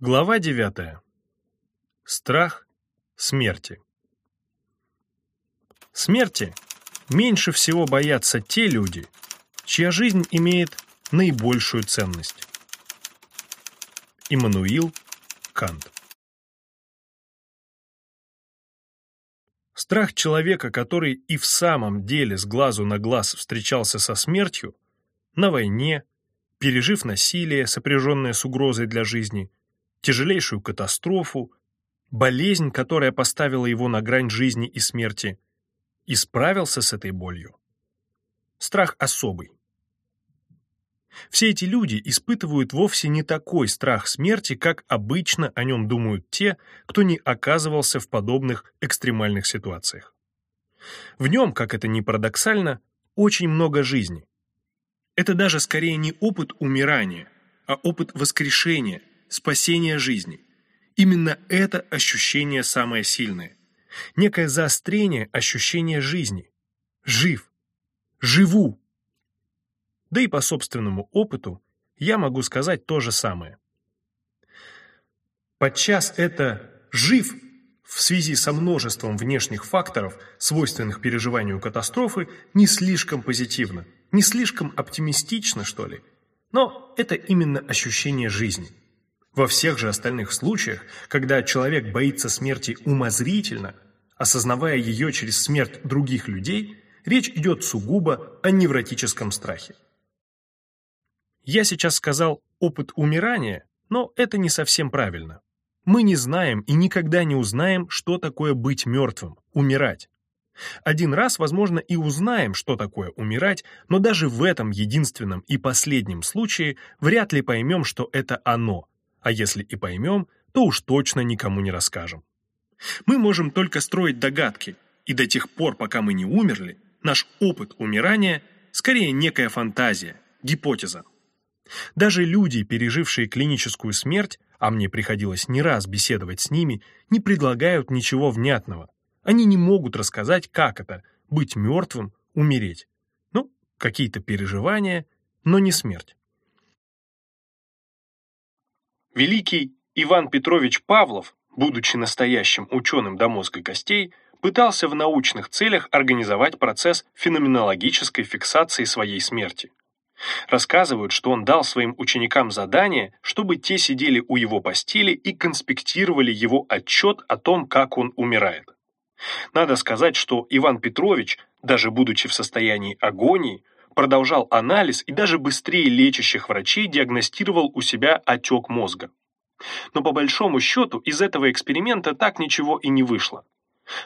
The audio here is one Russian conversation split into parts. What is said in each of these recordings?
Глава 9. Страх смерти. Смерти меньше всего боятся те люди, чья жизнь имеет наибольшую ценность. Иммануил Кант. Страх человека, который и в самом деле с глазу на глаз встречался со смертью, на войне, пережив насилие, сопряженное с угрозой для жизни – тяжелейшую катастрофу, болезнь, которая поставила его на грань жизни и смерти, и справился с этой болью. Страх особый. Все эти люди испытывают вовсе не такой страх смерти, как обычно о нем думают те, кто не оказывался в подобных экстремальных ситуациях. В нем, как это ни парадоксально, очень много жизни. Это даже скорее не опыт умирания, а опыт воскрешения, спасения жизни. Именно это ощущение самое сильное. Некое заострение ощущения жизни. Жив. Живу. Да и по собственному опыту я могу сказать то же самое. Подчас это «жив» в связи со множеством внешних факторов, свойственных переживанию катастрофы, не слишком позитивно, не слишком оптимистично, что ли. Но это именно ощущение жизни. Во всех же остальных случаях, когда человек боится смерти умозрительно, осознавая ее через смерть других людей, речь идет сугубо о невротическом страхе. Я сейчас сказал «опыт умирания», но это не совсем правильно. Мы не знаем и никогда не узнаем, что такое быть мертвым, умирать. Один раз, возможно, и узнаем, что такое умирать, но даже в этом единственном и последнем случае вряд ли поймем, что это оно, а если и поймем, то уж точно никому не расскажем. Мы можем только строить догадки, и до тех пор, пока мы не умерли, наш опыт умирания скорее некая фантазия, гипотеза. Даже люди, пережившие клиническую смерть, а мне приходилось не раз беседовать с ними, не предлагают ничего внятного. Они не могут рассказать, как это – быть мертвым, умереть. Ну, какие-то переживания, но не смерть. Великий Иван Петрович Павлов, будучи настоящим ученым до мозга костей, пытался в научных целях организовать процесс феноменологической фиксации своей смерти. Рассказывают, что он дал своим ученикам задание, чтобы те сидели у его постели и конспектировали его отчет о том, как он умирает. Надо сказать, что Иван Петрович, даже будучи в состоянии агонии, продолжал анализ и даже быстрее лечащих врачей диагностировал у себя отек мозга. Но по большому счету из этого эксперимента так ничего и не вышло.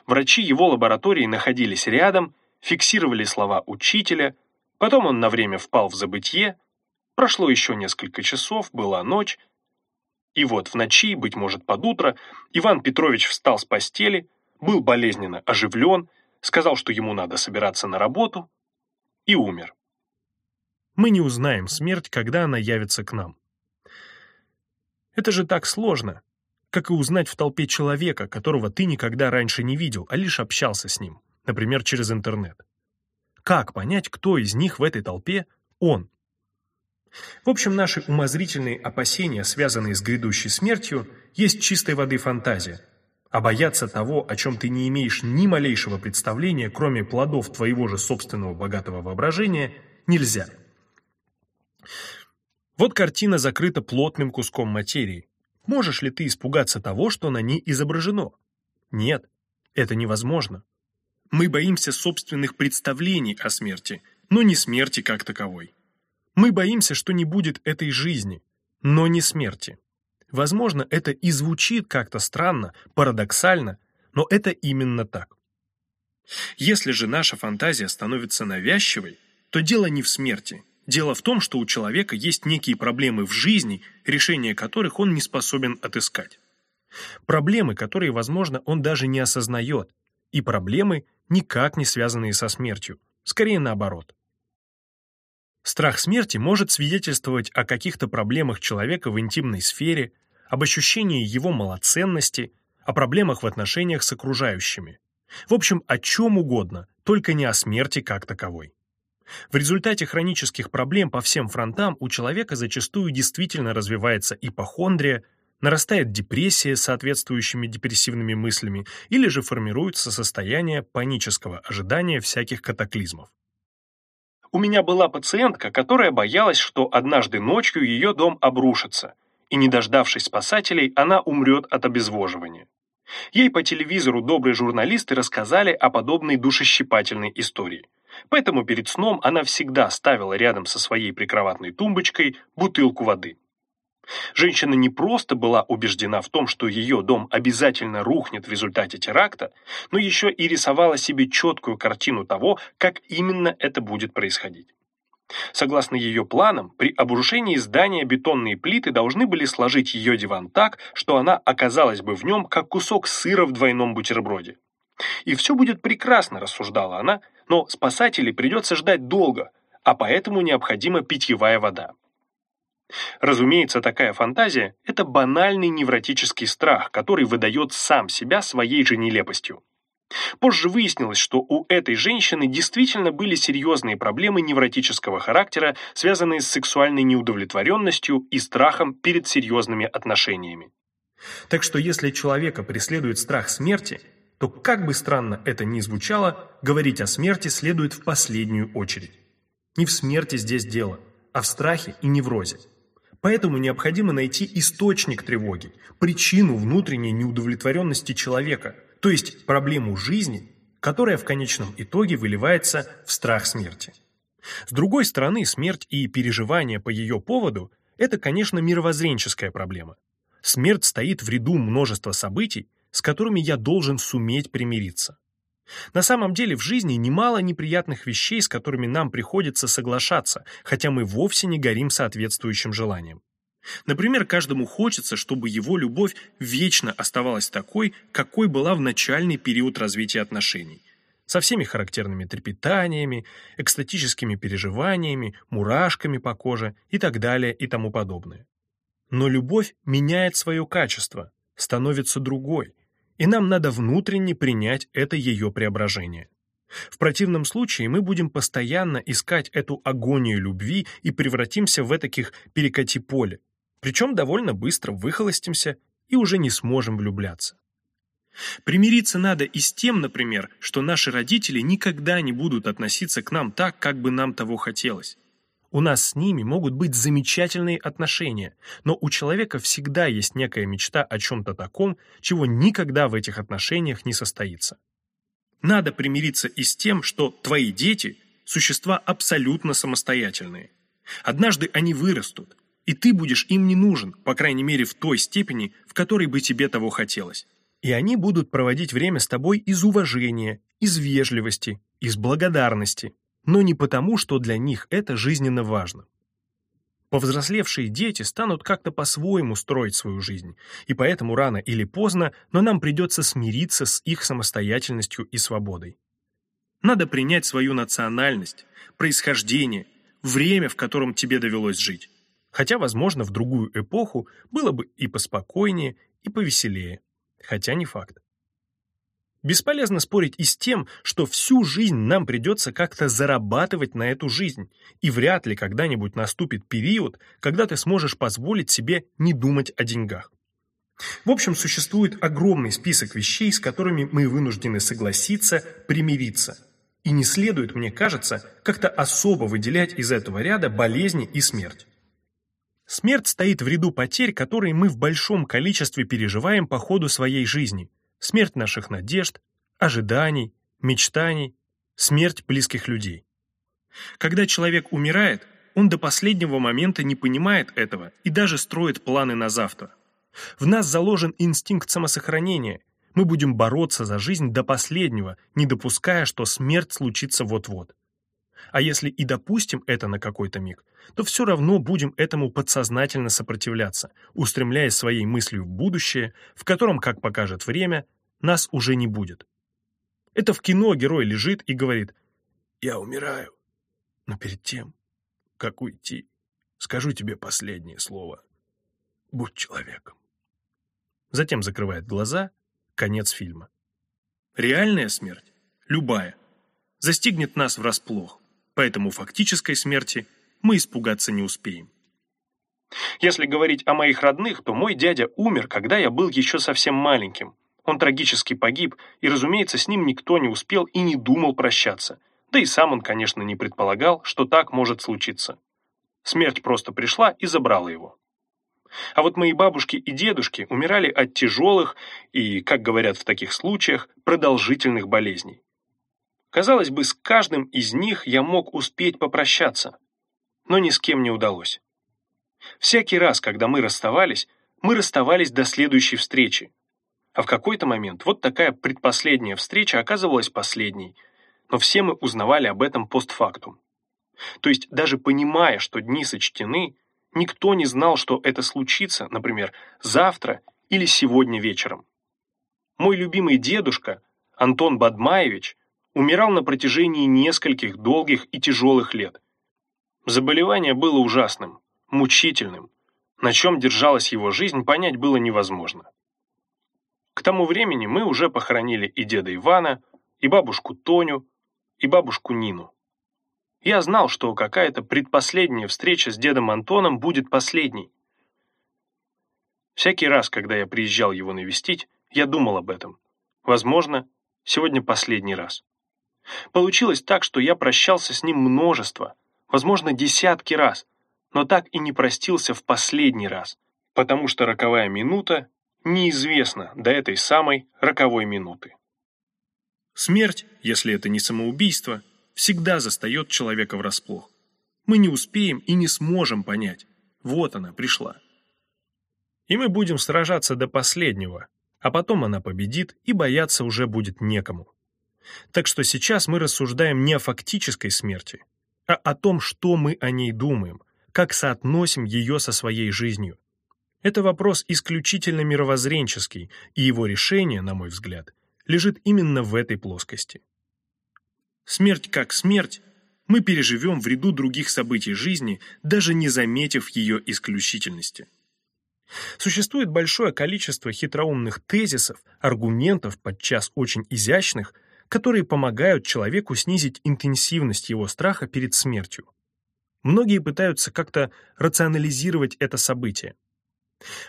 Врачи его лаборатории находились рядом, фиксировали слова учителя, потом он на время впал в забытье, прошло еще несколько часов, была ночь, и вот в ночи, быть может под утро, Иван Петрович встал с постели, был болезненно оживлен, сказал, что ему надо собираться на работу, и умер мы не узнаем смерть, когда она явится к нам. Это же так сложно, как и узнать в толпе человека, которого ты никогда раньше не видел, а лишь общался с ним, например, через интернет. Как понять, кто из них в этой толпе он? В общем, наши умозрительные опасения, связанные с грядущей смертью, есть чистой воды фантазия. А бояться того, о чем ты не имеешь ни малейшего представления, кроме плодов твоего же собственного богатого воображения, нельзя. Вот картина закрыта плотным куском материи. Можешь ли ты испугаться того, что на ней изображено? Нет, это невозможно. Мы боимся собственных представлений о смерти, но не смерти как таковой. Мы боимся, что не будет этой жизни, но не смерти. Возможно, это и звучит как-то странно, парадоксально, но это именно так. Если же наша фантазия становится навязчивой, то дело не в смерти, Дело в том, что у человека есть некие проблемы в жизни, решение которых он не способен отыскать. Проблемы, которые, возможно, он даже не осознает, и проблемы, никак не связанные со смертью, скорее наоборот. Страх смерти может свидетельствовать о каких-то проблемах человека в интимной сфере, об ощущении его малоценности, о проблемах в отношениях с окружающими. В общем, о чем угодно, только не о смерти как таковой. В результате хронических проблем по всем фронтам у человека зачастую действительно развивается ипохондрия, нарастает депрессия с соответствующими депрессивными мыслями или же формируется состояние панического ожидания всяких катаклизмов. У меня была пациентка, которая боялась, что однажды ночью ее дом обрушится, и, не дождавшись спасателей, она умрет от обезвоживания. Ей по телевизору добрые журналисты рассказали о подобной душещипательной истории. Поэтому перед сном она всегда ставила рядом со своей прикроватной тумбочкой бутылку воды. Женщина не просто была убеждена в том, что ее дом обязательно рухнет в результате теракта, но еще и рисовала себе четкую картину того, как именно это будет происходить. Согласно ее планам, при обрушении здания бетонные плиты должны были сложить ее диван так, что она оказалась бы в нем, как кусок сыра в двойном бутерброде. И все будет прекрасно, рассуждала она, но спасателей придется ждать долго, а поэтому необходима питьевая вода. Разумеется, такая фантазия – это банальный невротический страх, который выдает сам себя своей же нелепостью. Позже выяснилось, что у этой женщины действительно были серьезные проблемы невротического характера, связанные с сексуальной неудовлетворенностью и страхом перед серьезными отношениями. Так что если человека преследует страх смерти, то, как бы странно это ни звучало, говорить о смерти следует в последнюю очередь. Не в смерти здесь дело, а в страхе и неврозе. Поэтому необходимо найти источник тревоги, причину внутренней неудовлетворенности человека, то есть проблему жизни, которая в конечном итоге выливается в страх смерти. С другой стороны, смерть и переживания по ее поводу – это, конечно, мировоззренческая проблема. Смерть стоит в ряду множества событий, с которыми я должен суметь примириться. На самом деле в жизни немало неприятных вещей, с которыми нам приходится соглашаться, хотя мы вовсе не горим соответствующим желанием. Например, каждому хочется, чтобы его любовь вечно оставалась такой, какой была в начальный период развития отношений. Со всеми характерными трепетаниями, экстатическими переживаниями, мурашками по коже и так далее и тому подобное. Но любовь меняет свое качество, становится другой – и нам надо внутренне принять это ее преображение. В противном случае мы будем постоянно искать эту агонию любви и превратимся в этаких перекати поле, причем довольно быстро выхолостимся и уже не сможем влюбляться. Примириться надо и с тем, например, что наши родители никогда не будут относиться к нам так, как бы нам того хотелось. У нас с ними могут быть замечательные отношения, но у человека всегда есть некая мечта о чем-то таком, чего никогда в этих отношениях не состоится. Надо примириться и с тем, что твои дети – существа абсолютно самостоятельные. Однажды они вырастут, и ты будешь им не нужен, по крайней мере в той степени, в которой бы тебе того хотелось. И они будут проводить время с тобой из уважения, из вежливости, из благодарности, но не потому, что для них это жизненно важно. Повзрослевшие дети станут как-то по-своему строить свою жизнь, и поэтому рано или поздно, но нам придется смириться с их самостоятельностью и свободой. Надо принять свою национальность, происхождение, время, в котором тебе довелось жить. Хотя, возможно, в другую эпоху было бы и поспокойнее, и повеселее. Хотя не факт. Бесполезно спорить и с тем, что всю жизнь нам придется как-то зарабатывать на эту жизнь, и вряд ли когда-нибудь наступит период, когда ты сможешь позволить себе не думать о деньгах. В общем, существует огромный список вещей, с которыми мы вынуждены согласиться, примириться. И не следует, мне кажется, как-то особо выделять из этого ряда болезни и смерть. Смерть стоит в ряду потерь, которые мы в большом количестве переживаем по ходу своей жизни – смерть наших надежд, ожиданий, мечтаний, смерть близких людей. Когда человек умирает, он до последнего момента не понимает этого и даже строит планы на завтра. В нас заложен инстинкт самосохранения. Мы будем бороться за жизнь до последнего, не допуская, что смерть случится вот-вот. А если и допустим это на какой-то миг, то все равно будем этому подсознательно сопротивляться, устремляясь своей мыслью в будущее, в котором, как покажет время, нас уже не будет. Это в кино герой лежит и говорит «Я умираю, но перед тем, как уйти, скажу тебе последнее слово. Будь человеком». Затем закрывает глаза, конец фильма. Реальная смерть, любая, застигнет нас врасплох поэтому фактической смерти мы испугаться не успеем. Если говорить о моих родных, то мой дядя умер, когда я был еще совсем маленьким. Он трагически погиб, и, разумеется, с ним никто не успел и не думал прощаться. Да и сам он, конечно, не предполагал, что так может случиться. Смерть просто пришла и забрала его. А вот мои бабушки и дедушки умирали от тяжелых и, как говорят в таких случаях, продолжительных болезней. Казалось бы, с каждым из них я мог успеть попрощаться, но ни с кем не удалось. Всякий раз, когда мы расставались, мы расставались до следующей встречи. А в какой-то момент вот такая предпоследняя встреча оказывалась последней, но все мы узнавали об этом постфактум. То есть даже понимая, что дни сочтены, никто не знал, что это случится, например, завтра или сегодня вечером. Мой любимый дедушка, Антон Бадмаевич, умирал на протяжении нескольких долгих и тяжелых лет. Заболевание было ужасным, мучительным. На чем держалась его жизнь, понять было невозможно. К тому времени мы уже похоронили и деда Ивана, и бабушку Тоню, и бабушку Нину. Я знал, что какая-то предпоследняя встреча с дедом Антоном будет последней. Всякий раз, когда я приезжал его навестить, я думал об этом. Возможно, сегодня последний раз. Получилось так, что я прощался с ним множество, возможно, десятки раз, но так и не простился в последний раз, потому что роковая минута неизвестна до этой самой роковой минуты. Смерть, если это не самоубийство, всегда застает человека врасплох. Мы не успеем и не сможем понять. Вот она пришла. И мы будем сражаться до последнего, а потом она победит, и бояться уже будет некому. Так что сейчас мы рассуждаем не о фактической смерти, а о том, что мы о ней думаем, как соотносим ее со своей жизнью. Это вопрос исключительно мировоззренческий, и его решение, на мой взгляд, лежит именно в этой плоскости. Смерть как смерть мы переживем в ряду других событий жизни, даже не заметив ее исключительности. Существует большое количество хитроумных тезисов, аргументов, подчас очень изящных, которые помогают человеку снизить интенсивность его страха перед смертью. Многие пытаются как-то рационализировать это событие.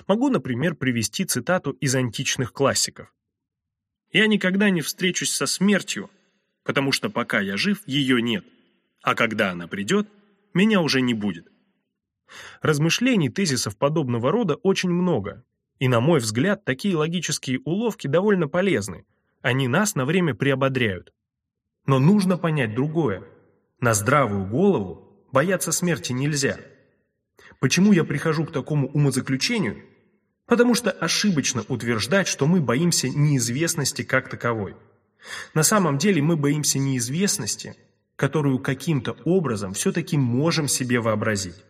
Могу, например, привести цитату из античных классиков. «Я никогда не встречусь со смертью, потому что пока я жив, ее нет, а когда она придет, меня уже не будет». Размышлений тезисов подобного рода очень много, и, на мой взгляд, такие логические уловки довольно полезны, они нас на время приободряют. Но нужно понять другое. На здравую голову бояться смерти нельзя. Почему я прихожу к такому умозаключению? Потому что ошибочно утверждать, что мы боимся неизвестности как таковой. На самом деле мы боимся неизвестности, которую каким-то образом все-таки можем себе вообразить.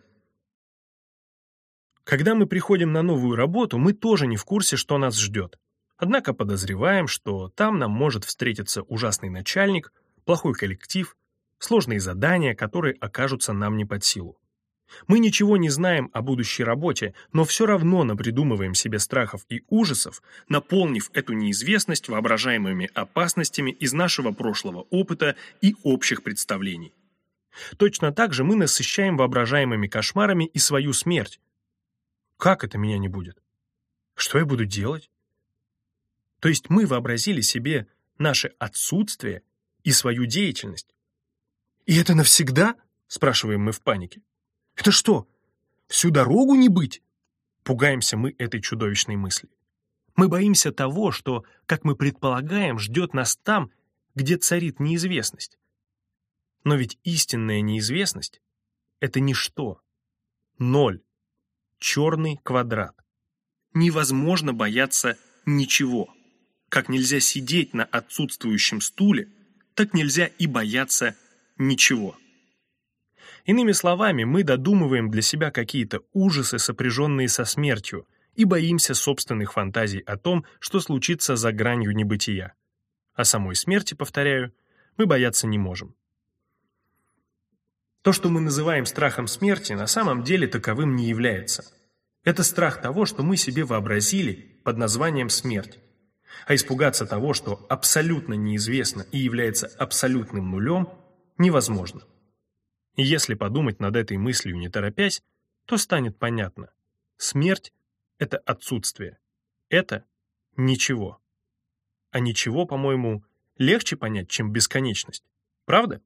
Когда мы приходим на новую работу, мы тоже не в курсе, что нас ждет. Однако подозреваем, что там нам может встретиться ужасный начальник, плохой коллектив, сложные задания, которые окажутся нам не под силу. Мы ничего не знаем о будущей работе, но все равно напридумываем себе страхов и ужасов, наполнив эту неизвестность воображаемыми опасностями из нашего прошлого опыта и общих представлений. Точно так же мы насыщаем воображаемыми кошмарами и свою смерть. Как это меня не будет? Что я буду делать? То есть мы вообразили себе наше отсутствие и свою деятельность, «И это навсегда?» — спрашиваем мы в панике. «Это что, всю дорогу не быть?» Пугаемся мы этой чудовищной мысли. Мы боимся того, что, как мы предполагаем, ждет нас там, где царит неизвестность. Но ведь истинная неизвестность — это ничто, ноль, черный квадрат. Невозможно бояться ничего. Как нельзя сидеть на отсутствующем стуле, так нельзя и бояться ничего. Иными словами, мы додумываем для себя какие-то ужасы, сопряженные со смертью, и боимся собственных фантазий о том, что случится за гранью небытия. А самой смерти, повторяю, мы бояться не можем. То, что мы называем страхом смерти, на самом деле таковым не является. Это страх того, что мы себе вообразили под названием смерть. А испугаться того, что абсолютно неизвестно и является абсолютным нулем, невозможно. И если подумать над этой мыслью не торопясь, то станет понятно. Смерть — это отсутствие. Это — ничего. А ничего, по-моему, легче понять, чем бесконечность. Правда?